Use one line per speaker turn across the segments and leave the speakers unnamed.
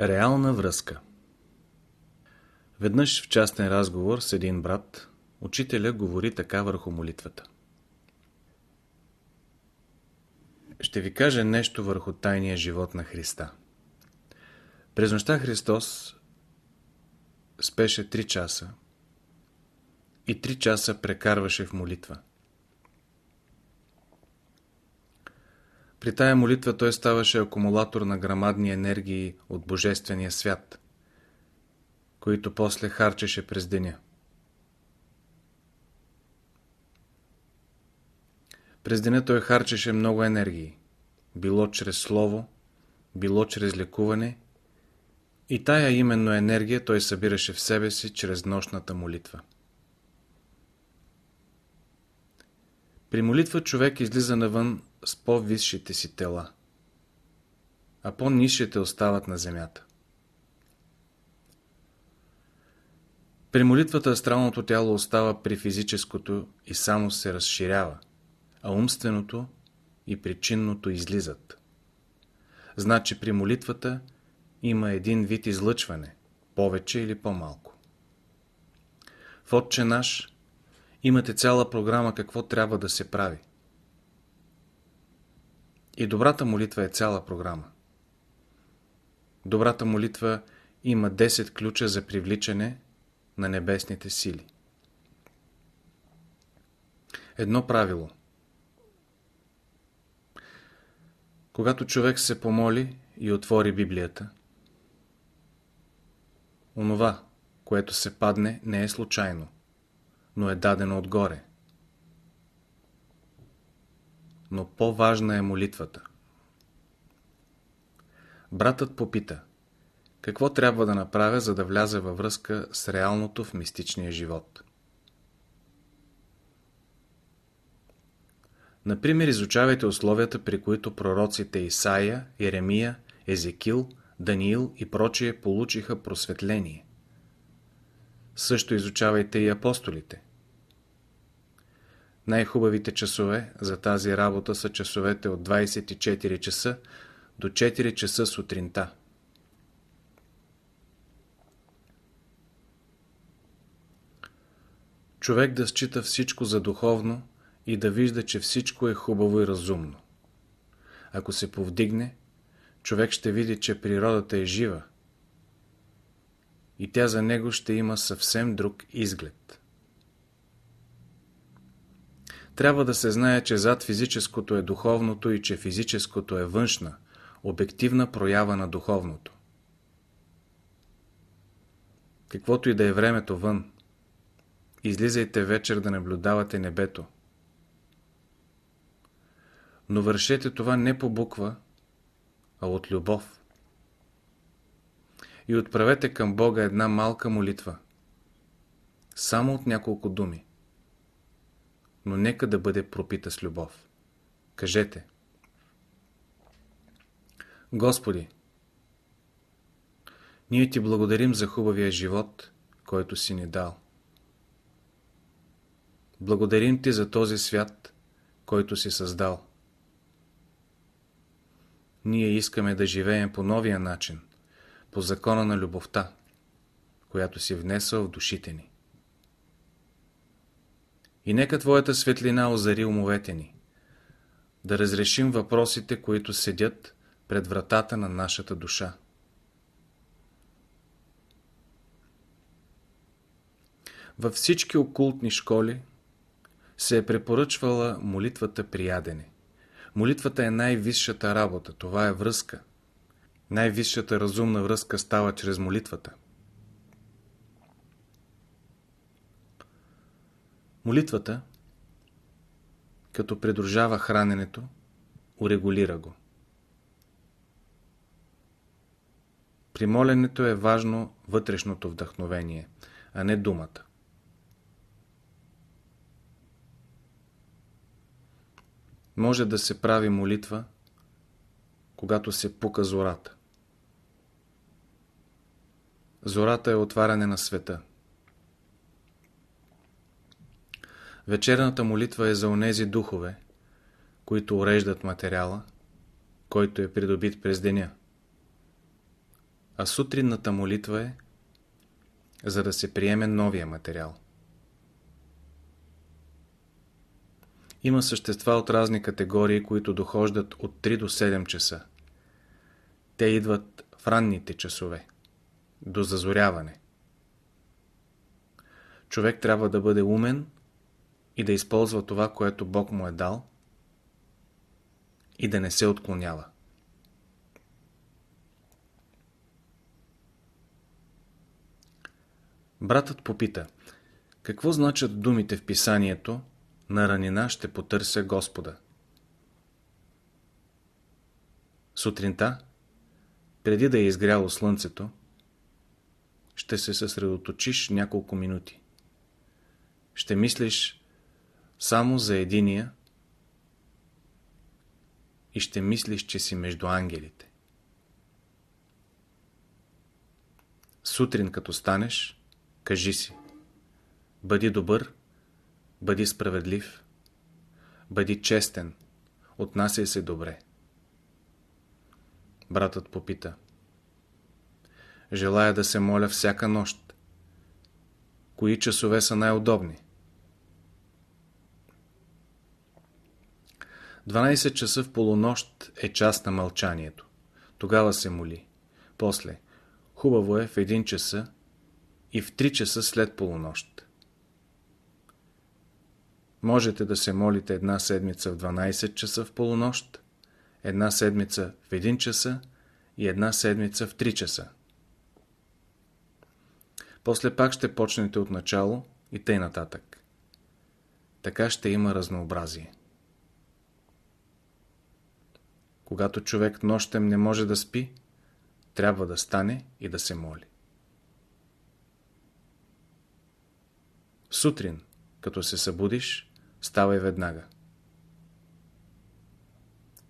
Реална връзка Веднъж в частен разговор с един брат, учителя говори така върху молитвата. Ще ви кажа нещо върху тайния живот на Христа. През нощта Христос спеше 3 часа и 3 часа прекарваше в молитва. При тая молитва той ставаше акумулатор на грамадни енергии от Божествения свят, които после харчеше през деня. През деня той харчеше много енергии, било чрез слово, било чрез лекуване и тая именно енергия той събираше в себе си чрез нощната молитва. При молитва човек излиза навън с по-висшите си тела, а по-низшите остават на земята. При молитвата астралното тяло остава при физическото и само се разширява, а умственото и причинното излизат. Значи при молитвата има един вид излъчване, повече или по-малко. В Отче наш имате цяла програма какво трябва да се прави. И добрата молитва е цяла програма. Добрата молитва има 10 ключа за привличане на небесните сили. Едно правило. Когато човек се помоли и отвори Библията, онова, което се падне, не е случайно, но е дадено отгоре. Но по-важна е молитвата. Братът попита – какво трябва да направя, за да вляза във връзка с реалното в мистичния живот? Например, изучавайте условията, при които пророците Исаия, Еремия, Езекил, Даниил и прочие получиха просветление. Също изучавайте и апостолите. Най-хубавите часове за тази работа са часовете от 24 часа до 4 часа сутринта. човек да счита всичко за духовно и да вижда, че всичко е хубаво и разумно. Ако се повдигне, човек ще види, че природата е жива и тя за него ще има съвсем друг изглед. Трябва да се знае, че зад физическото е духовното и че физическото е външна, обективна проява на духовното. Каквото и да е времето вън, Излизайте вечер да наблюдавате небето. Но вършете това не по буква, а от любов. И отправете към Бога една малка молитва. Само от няколко думи. Но нека да бъде пропита с любов. Кажете. Господи, ние ти благодарим за хубавия живот, който си ни дал. Благодарим ти за този свят, който си създал. Ние искаме да живеем по новия начин, по закона на любовта, която си внесъл в душите ни. И нека Твоята светлина озари умовете ни, да разрешим въпросите, които седят пред вратата на нашата душа. Във всички окултни школи се е препоръчвала молитвата при ядене. Молитвата е най-висшата работа, това е връзка. Най-висшата разумна връзка става чрез молитвата. Молитвата, като придружава храненето, урегулира го. При моленето е важно вътрешното вдъхновение, а не думата. Може да се прави молитва, когато се пука зората. Зората е отваряне на света. Вечерната молитва е за онези духове, които уреждат материала, който е придобит през деня. а сутринната молитва е за да се приеме новия материал. Има същества от разни категории, които дохождат от 3 до 7 часа. Те идват в ранните часове, до зазоряване. Човек трябва да бъде умен и да използва това, което Бог му е дал и да не се отклонява. Братът попита, какво значат думите в писанието на ранина ще потърся Господа? Сутринта, преди да е изгряло слънцето, ще се съсредоточиш няколко минути. Ще мислиш само за единия и ще мислиш, че си между ангелите. Сутрин като станеш, Кажи си. Бъди добър, бъди справедлив, бъди честен, отнасяй се добре. Братът попита. Желая да се моля всяка нощ. Кои часове са най-удобни? 12 часа в полунощ е час на мълчанието. Тогава се моли. После, хубаво е в един часа и в 3 часа след полунощ. Можете да се молите една седмица в 12 часа в полунощ, една седмица в 1 часа и една седмица в 3 часа. После пак ще почнете от начало и тъй нататък. Така ще има разнообразие. Когато човек нощем не може да спи, трябва да стане и да се моли. Сутрин, като се събудиш, ставай веднага.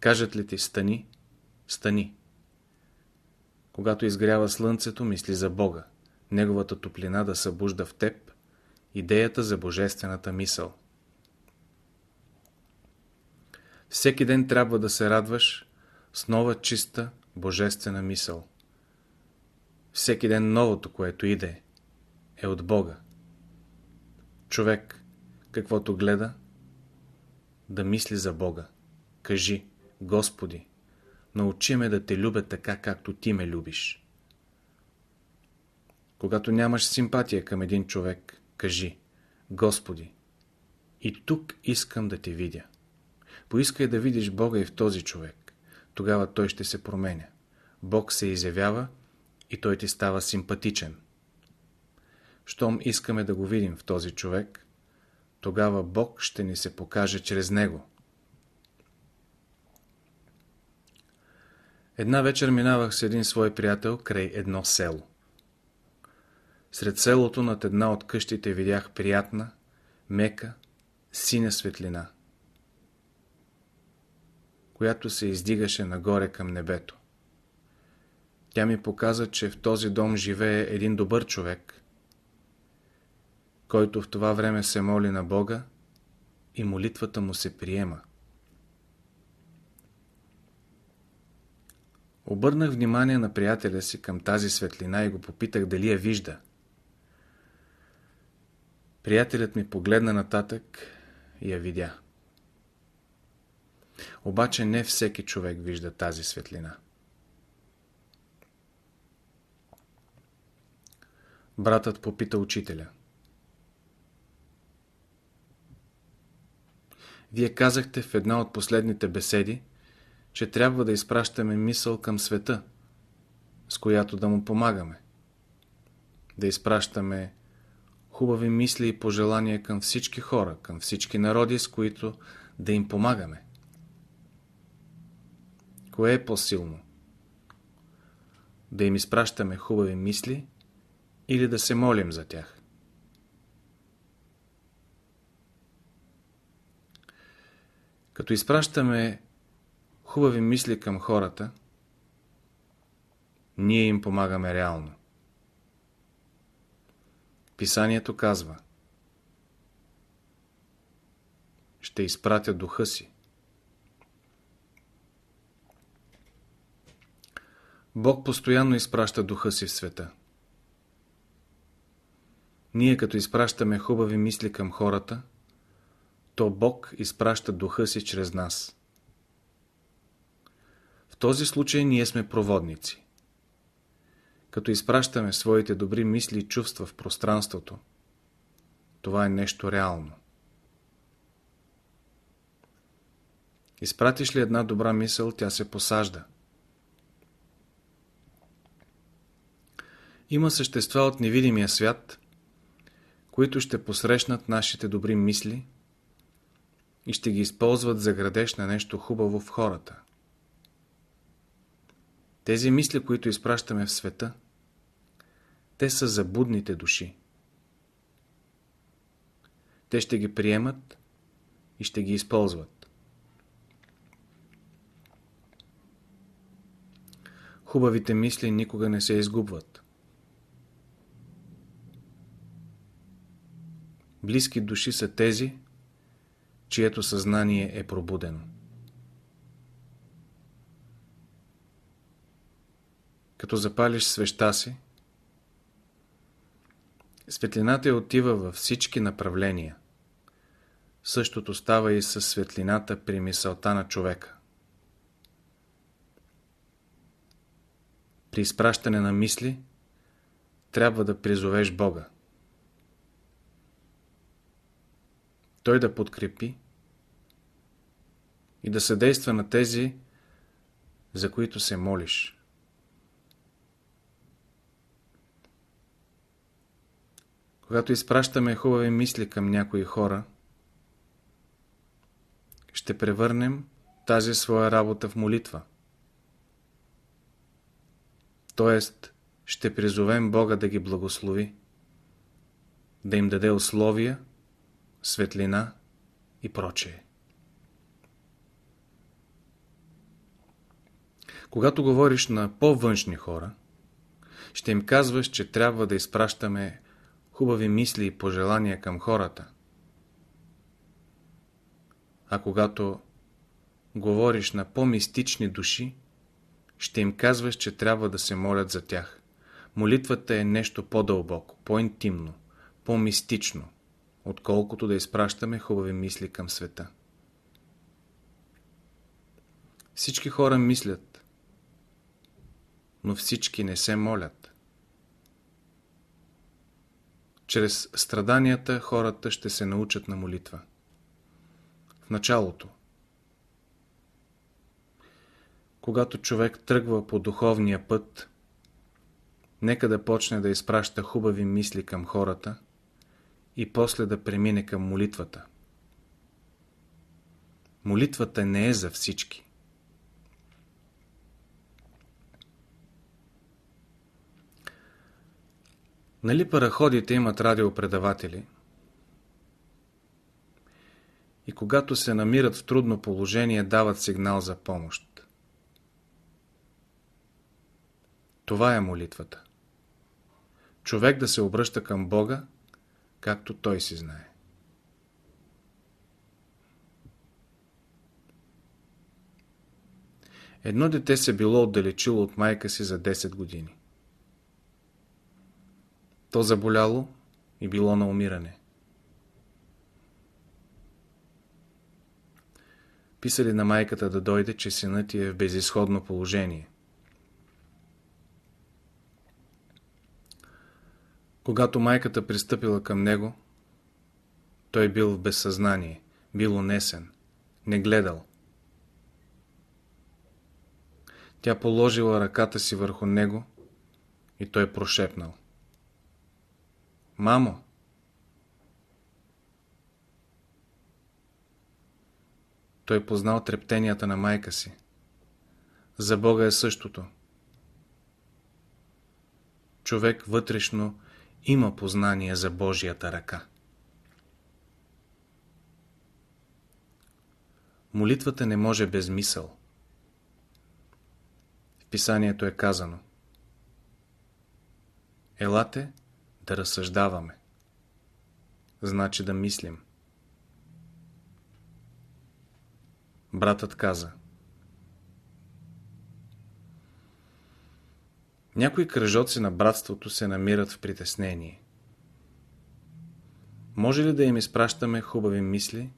Кажат ли ти стани, стани. Когато изгрява слънцето, мисли за Бога, Неговата топлина да събужда в теб идеята за божествената мисъл. Всеки ден трябва да се радваш с нова чиста божествена мисъл. Всеки ден новото, което иде, е от Бога. Човек, каквото гледа, да мисли за Бога. Кажи, Господи, научи ме да те любя така, както Ти ме любиш. Когато нямаш симпатия към един човек, кажи, Господи, и тук искам да те видя. Поискай да видиш Бога и в този човек. Тогава той ще се променя. Бог се изявява и той ти става симпатичен щом искаме да го видим в този човек, тогава Бог ще ни се покаже чрез него. Една вечер минавах с един свой приятел край едно село. Сред селото над една от къщите видях приятна, мека, синя светлина, която се издигаше нагоре към небето. Тя ми показа, че в този дом живее един добър човек, който в това време се моли на Бога и молитвата му се приема. Обърнах внимание на приятеля си към тази светлина и го попитах дали я вижда. Приятелят ми погледна нататък и я видя. Обаче не всеки човек вижда тази светлина. Братът попита учителя. Вие казахте в една от последните беседи, че трябва да изпращаме мисъл към света, с която да му помагаме. Да изпращаме хубави мисли и пожелания към всички хора, към всички народи, с които да им помагаме. Кое е по-силно? Да им изпращаме хубави мисли или да се молим за тях? Като изпращаме хубави мисли към хората, ние им помагаме реално. Писанието казва Ще изпратя духа си. Бог постоянно изпраща духа си в света. Ние като изпращаме хубави мисли към хората, то Бог изпраща духа си чрез нас. В този случай ние сме проводници. Като изпращаме своите добри мисли и чувства в пространството, това е нещо реално. Изпратиш ли една добра мисъл, тя се посажда. Има същества от невидимия свят, които ще посрещнат нашите добри мисли и ще ги използват за градеж на нещо хубаво в хората. Тези мисли, които изпращаме в света, те са за будните души. Те ще ги приемат и ще ги използват. Хубавите мисли никога не се изгубват. Близки души са тези, чието съзнание е пробудено. Като запалиш свеща си, светлината отива във всички направления. Същото става и с светлината при мисълта на човека. При изпращане на мисли трябва да призовеш Бога. Той да подкрепи и да съдейства на тези, за които се молиш. Когато изпращаме хубави мисли към някои хора, ще превърнем тази своя работа в молитва. Тоест, ще призовем Бога да ги благослови, да им даде условия, светлина и прочее. Когато говориш на по-външни хора, ще им казваш, че трябва да изпращаме хубави мисли и пожелания към хората. А когато говориш на по-мистични души, ще им казваш, че трябва да се молят за тях. Молитвата е нещо по-дълбоко, по-интимно, по-мистично, отколкото да изпращаме хубави мисли към света. Всички хора мислят, но всички не се молят. Чрез страданията хората ще се научат на молитва. В началото, когато човек тръгва по духовния път, нека да почне да изпраща хубави мисли към хората и после да премине към молитвата. Молитвата не е за всички. Нали параходите имат радиопредаватели? И когато се намират в трудно положение, дават сигнал за помощ. Това е молитвата. Човек да се обръща към Бога, както той си знае. Едно дете се било отдалечило от майка си за 10 години. То заболяло и било на умиране. Писали на майката да дойде, че синът ти е в безисходно положение. Когато майката пристъпила към него, той бил в безсъзнание, бил унесен, не гледал. Тя положила ръката си върху него и той прошепнал. Мамо! Той познал трептенията на майка си. За Бога е същото. Човек вътрешно има познание за Божията ръка. Молитвата не може без мисъл. В писанието е казано Елате да разсъждаваме. Значи да мислим. Братът каза Някои кръжоци на братството се намират в притеснение. Може ли да им изпращаме хубави мисли,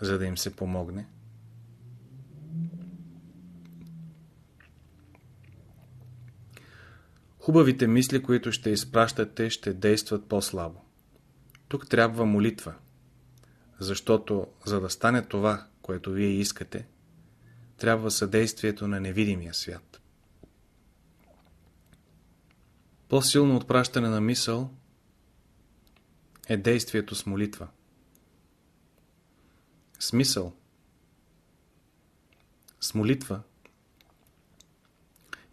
за да им се помогне? Хубавите мисли, които ще изпращате, ще действат по-слабо. Тук трябва молитва, защото за да стане това, което вие искате, трябва съдействието на невидимия свят. По-силно отпращане на мисъл е действието с молитва. Смисъл С молитва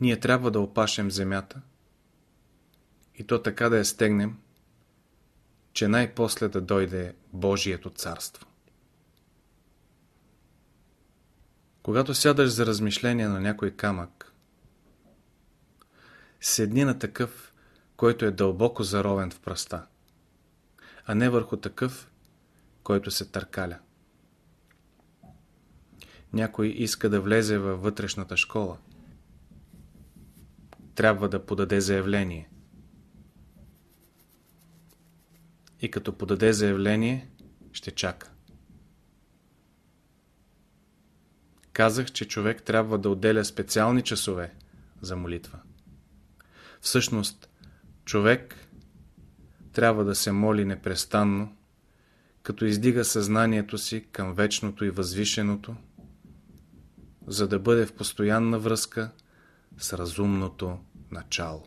ние трябва да опашем земята и то така да я стегнем, че най-после да дойде Божието царство. Когато сядаш за размишление на някой камък, седни на такъв, който е дълбоко заровен в пръста, а не върху такъв, който се търкаля. Някой иска да влезе във вътрешната школа. Трябва да подаде заявление. И като подаде заявление, ще чака. Казах, че човек трябва да отделя специални часове за молитва. Всъщност, човек трябва да се моли непрестанно, като издига съзнанието си към вечното и възвишеното, за да бъде в постоянна връзка с разумното начало.